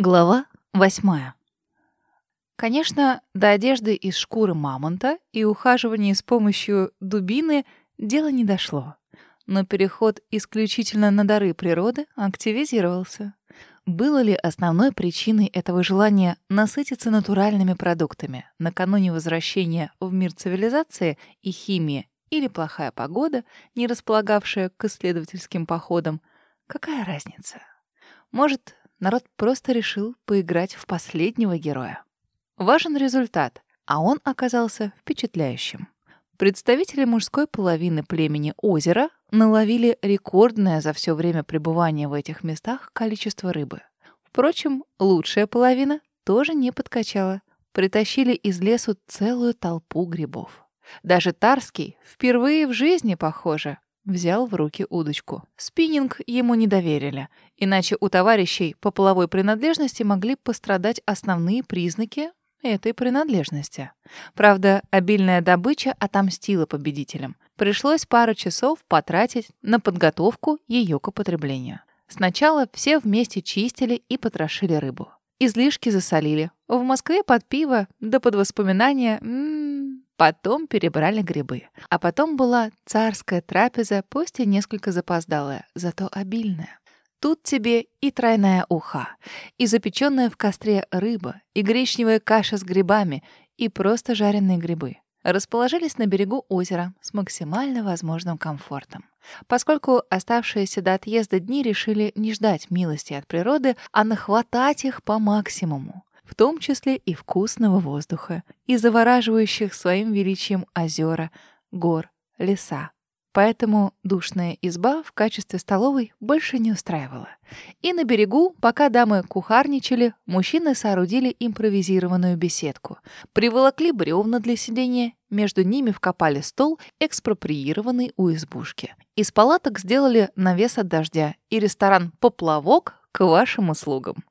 Глава восьмая. Конечно, до одежды из шкуры мамонта и ухаживания с помощью дубины дело не дошло. Но переход исключительно на дары природы активизировался. Было ли основной причиной этого желания насытиться натуральными продуктами накануне возвращения в мир цивилизации и химии или плохая погода, не располагавшая к исследовательским походам? Какая разница? Может, народ просто решил поиграть в последнего героя. Важен результат, а он оказался впечатляющим. Представители мужской половины племени озера наловили рекордное за все время пребывания в этих местах количество рыбы. Впрочем, лучшая половина тоже не подкачала. Притащили из лесу целую толпу грибов. Даже Тарский, впервые в жизни, похоже, взял в руки удочку. Спиннинг ему не доверили, иначе у товарищей по половой принадлежности могли пострадать основные признаки этой принадлежности. Правда, обильная добыча отомстила победителям. Пришлось пару часов потратить на подготовку ее к употреблению. Сначала все вместе чистили и потрошили рыбу. Излишки засолили. В Москве под пиво, да под воспоминания... М -м, Потом перебрали грибы. А потом была царская трапеза, пусть и несколько запоздалая, зато обильная. Тут тебе и тройная уха, и запеченная в костре рыба, и гречневая каша с грибами, и просто жареные грибы. Расположились на берегу озера с максимально возможным комфортом. Поскольку оставшиеся до отъезда дни решили не ждать милости от природы, а нахватать их по максимуму в том числе и вкусного воздуха, и завораживающих своим величием озера, гор, леса. Поэтому душная изба в качестве столовой больше не устраивала. И на берегу, пока дамы кухарничали, мужчины соорудили импровизированную беседку. Приволокли бревна для сидения, между ними вкопали стол, экспроприированный у избушки. Из палаток сделали навес от дождя и ресторан «Поплавок» к вашим услугам.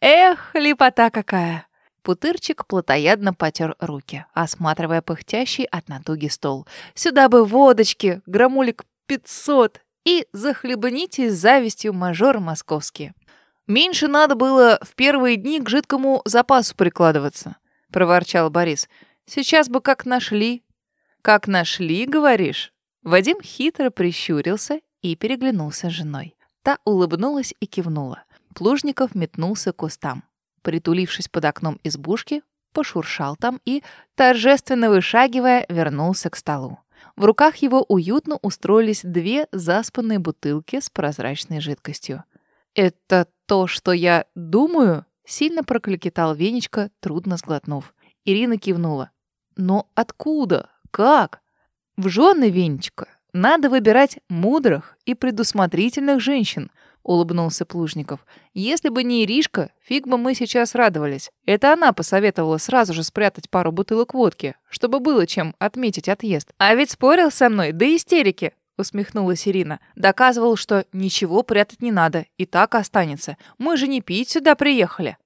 Эх, лепота какая! Путырчик плотоядно потер руки, осматривая пыхтящий от натуги стол. Сюда бы водочки, грамулик пятьсот, и захлебнитесь завистью мажор московские. Меньше надо было в первые дни к жидкому запасу прикладываться, проворчал Борис. Сейчас бы как нашли. Как нашли, говоришь? Вадим хитро прищурился и переглянулся с женой. Та улыбнулась и кивнула. Плужников метнулся к кустам. Притулившись под окном избушки, пошуршал там и, торжественно вышагивая, вернулся к столу. В руках его уютно устроились две заспанные бутылки с прозрачной жидкостью. «Это то, что я думаю?» — сильно прокликетал Венечка, трудно сглотнув. Ирина кивнула. «Но откуда? Как?» «В жены, Венечка, надо выбирать мудрых и предусмотрительных женщин», улыбнулся Плужников. Если бы не Иришка, фиг бы мы сейчас радовались. Это она посоветовала сразу же спрятать пару бутылок водки, чтобы было чем отметить отъезд. А ведь спорил со мной до истерики. Усмехнулась Ирина. Доказывал, что ничего прятать не надо, и так останется. Мы же не пить сюда приехали.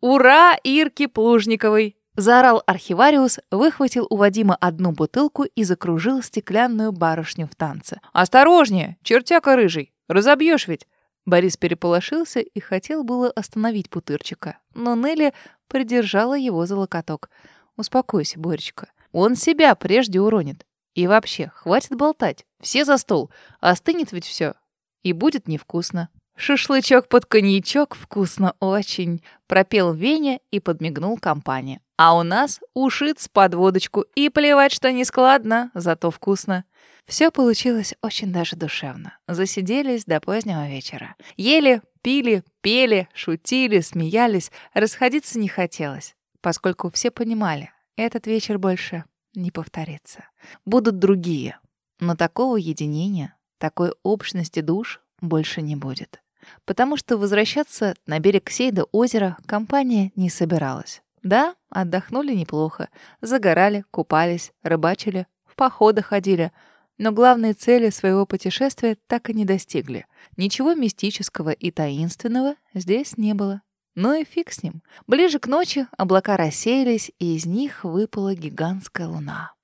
Ура Ирке Плужниковой! Заорал архивариус, выхватил у Вадима одну бутылку и закружил стеклянную барышню в танце. «Осторожнее, чертяка рыжий! Разобьешь ведь!» Борис переполошился и хотел было остановить Путырчика, но Нелли придержала его за локоток. «Успокойся, Боречка. Он себя прежде уронит. И вообще, хватит болтать. Все за стол. Остынет ведь все. И будет невкусно». «Шашлычок под коньячок вкусно очень», — пропел Веня и подмигнул компании. «А у нас ушиц под водочку, и плевать, что не складно, зато вкусно». Все получилось очень даже душевно. Засиделись до позднего вечера. Ели, пили, пели, шутили, смеялись. Расходиться не хотелось, поскольку все понимали, этот вечер больше не повторится. Будут другие, но такого единения, такой общности душ больше не будет. Потому что возвращаться на берег Сейда озера компания не собиралась. Да, отдохнули неплохо. Загорали, купались, рыбачили, в походы ходили — но главной цели своего путешествия так и не достигли. Ничего мистического и таинственного здесь не было. Ну и фиг с ним. Ближе к ночи облака рассеялись, и из них выпала гигантская луна.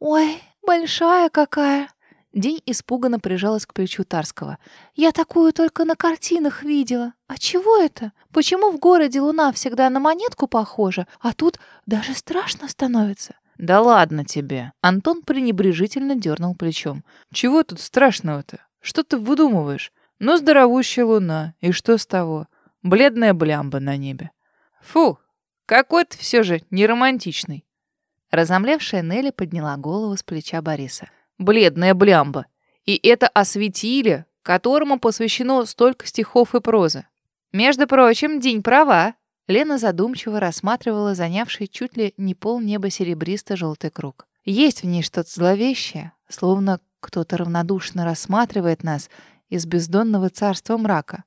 «Ой, большая какая!» День испуганно прижалась к плечу Тарского. «Я такую только на картинах видела. А чего это? Почему в городе луна всегда на монетку похожа, а тут даже страшно становится?» «Да ладно тебе!» Антон пренебрежительно дернул плечом. «Чего тут страшного-то? Что ты выдумываешь? Ну, здоровущая луна, и что с того? Бледная блямба на небе. Фу, какой ты все же неромантичный!» Разомлевшая Нелли подняла голову с плеча Бориса бледная блямба. И это осветили, которому посвящено столько стихов и прозы. Между прочим, день права. Лена задумчиво рассматривала занявший чуть ли не пол неба серебристо-желтый круг. Есть в ней что-то зловещее, словно кто-то равнодушно рассматривает нас из бездонного царства мрака.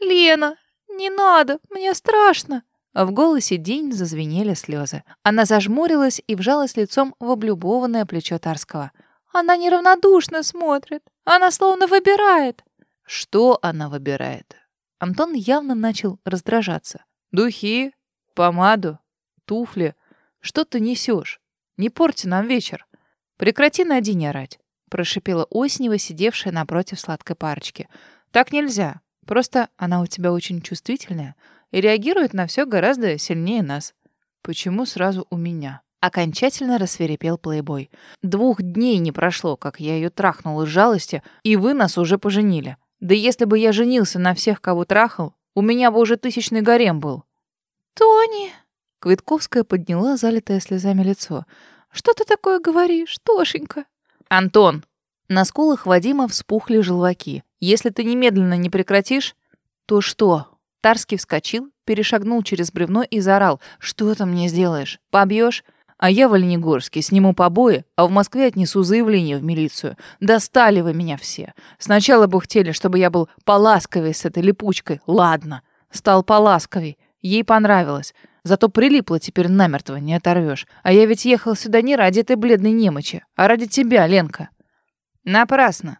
«Лена, не надо, мне страшно!» В голосе День зазвенели слезы. Она зажмурилась и вжалась лицом в облюбованное плечо Тарского — она неравнодушно смотрит. Она словно выбирает. Что она выбирает? Антон явно начал раздражаться. Духи, помаду, туфли. Что ты несешь? Не порти нам вечер. Прекрати на Дине орать, прошипела Оснева, сидевшая напротив сладкой парочки. Так нельзя. Просто она у тебя очень чувствительная и реагирует на все гораздо сильнее нас. Почему сразу у меня? Окончательно рассверепел плейбой. «Двух дней не прошло, как я ее трахнул из жалости, и вы нас уже поженили. Да если бы я женился на всех, кого трахал, у меня бы уже тысячный гарем был». «Тони!» Квитковская подняла залитое слезами лицо. «Что ты такое говоришь, Тошенька?» «Антон!» На скулах Вадима вспухли желваки. «Если ты немедленно не прекратишь...» «То что?» Тарский вскочил, перешагнул через бревно и заорал. «Что ты мне сделаешь? Побьешь? А я в Оленегорске сниму побои, а в Москве отнесу заявление в милицию. Достали вы меня все. Сначала бы хотели, чтобы я был поласковей с этой липучкой. Ладно, стал поласковей. Ей понравилось. Зато прилипло теперь намертво, не оторвешь. А я ведь ехал сюда не ради этой бледной немочи, а ради тебя, Ленка. Напрасно.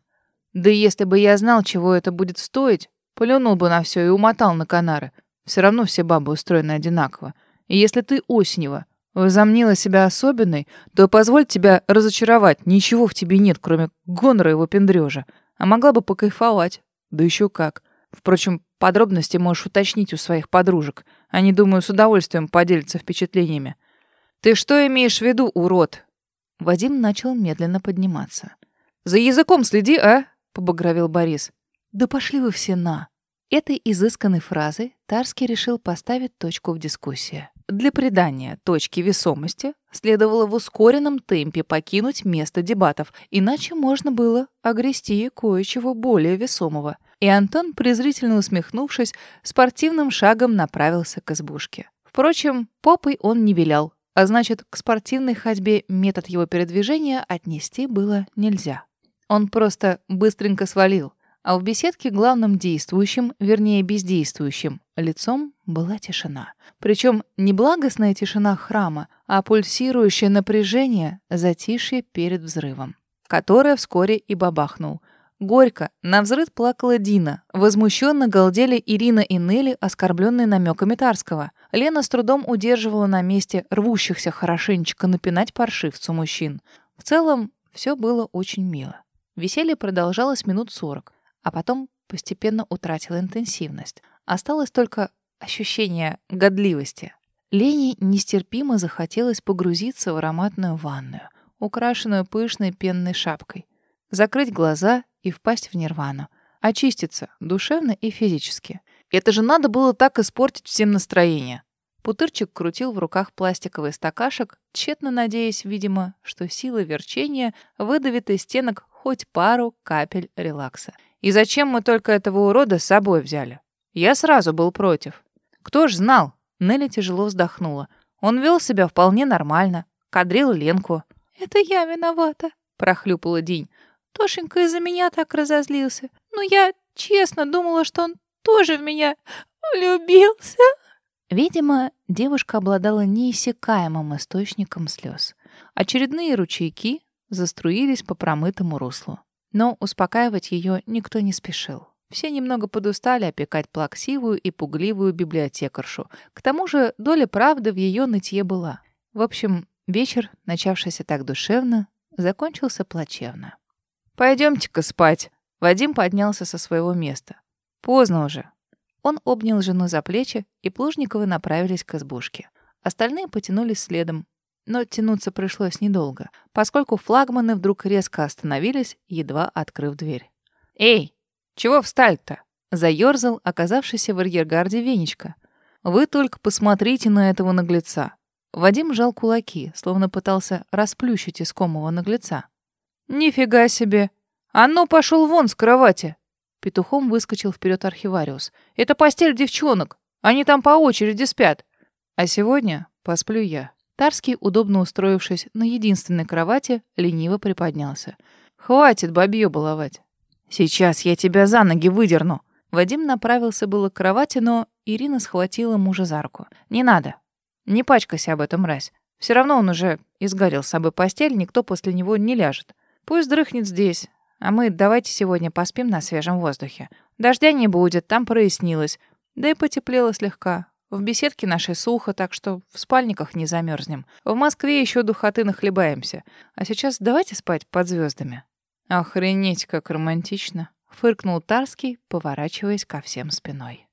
Да если бы я знал, чего это будет стоить, плюнул бы на все и умотал на Канары. Все равно все бабы устроены одинаково. И если ты Оснева, возомнила себя особенной, то позволь тебя разочаровать. Ничего в тебе нет, кроме гонора его пендрежа. А могла бы покайфовать. Да еще как. Впрочем, подробности можешь уточнить у своих подружек. Они, думаю, с удовольствием поделятся впечатлениями. Ты что имеешь в виду, урод? Вадим начал медленно подниматься. За языком следи, а? побагровел Борис. Да пошли вы все на. Этой изысканной фразой Тарский решил поставить точку в дискуссии. Для придания точки весомости следовало в ускоренном темпе покинуть место дебатов, иначе можно было огрести кое-чего более весомого. И Антон, презрительно усмехнувшись, спортивным шагом направился к избушке. Впрочем, попой он не вилял, а значит, к спортивной ходьбе метод его передвижения отнести было нельзя. Он просто быстренько свалил, а в беседке главным действующим, вернее бездействующим, лицом была тишина. Причем не благостная тишина храма, а пульсирующее напряжение, затишье перед взрывом, которое вскоре и бабахнул. Горько, на взрыв плакала Дина. Возмущенно галдели Ирина и Нелли, оскорбленные намеками Тарского. Лена с трудом удерживала на месте рвущихся хорошенечко напинать паршивцу мужчин. В целом, все было очень мило. Веселье продолжалось минут сорок, а потом постепенно утратило интенсивность. Осталось только ощущение годливости. Лене нестерпимо захотелось погрузиться в ароматную ванную, украшенную пышной пенной шапкой, закрыть глаза и впасть в нирвану, очиститься душевно и физически. Это же надо было так испортить всем настроение. Путырчик крутил в руках пластиковый стакашек, тщетно надеясь, видимо, что сила верчения выдавит из стенок хоть пару капель релакса. И зачем мы только этого урода с собой взяли? Я сразу был против. Кто ж знал? Нелли тяжело вздохнула. Он вел себя вполне нормально. Кадрил Ленку. «Это я виновата», — прохлюпала День. «Тошенька из-за меня так разозлился. Но я честно думала, что он тоже в меня влюбился». Видимо, девушка обладала неиссякаемым источником слез. Очередные ручейки заструились по промытому руслу. Но успокаивать ее никто не спешил. Все немного подустали опекать плаксивую и пугливую библиотекаршу. К тому же доля правды в ее нытье была. В общем, вечер, начавшийся так душевно, закончился плачевно. Пойдемте-ка спать. Вадим поднялся со своего места. Поздно уже. Он обнял жену за плечи, и Плужниковы направились к избушке. Остальные потянулись следом, но тянуться пришлось недолго, поскольку флагманы вдруг резко остановились, едва открыв дверь. «Эй, чего встали-то?» — заёрзал оказавшийся в арьергарде Венечка. «Вы только посмотрите на этого наглеца». Вадим жал кулаки, словно пытался расплющить искомого наглеца. «Нифига себе! А ну, пошел вон с кровати!» Петухом выскочил вперед архивариус. «Это постель девчонок. Они там по очереди спят. А сегодня посплю я». Тарский, удобно устроившись на единственной кровати, лениво приподнялся. «Хватит бабье баловать. Сейчас я тебя за ноги выдерну». Вадим направился было к кровати, но Ирина схватила мужа за руку. «Не надо. Не пачкайся об этом, мразь. Все равно он уже изгорел с собой постель, никто после него не ляжет. Пусть дрыхнет здесь, а мы давайте сегодня поспим на свежем воздухе. Дождя не будет, там прояснилось. Да и потеплело слегка. В беседке нашей сухо, так что в спальниках не замерзнем. В Москве еще духоты нахлебаемся. А сейчас давайте спать под звездами. Охренеть, как романтично, фыркнул Тарский, поворачиваясь ко всем спиной.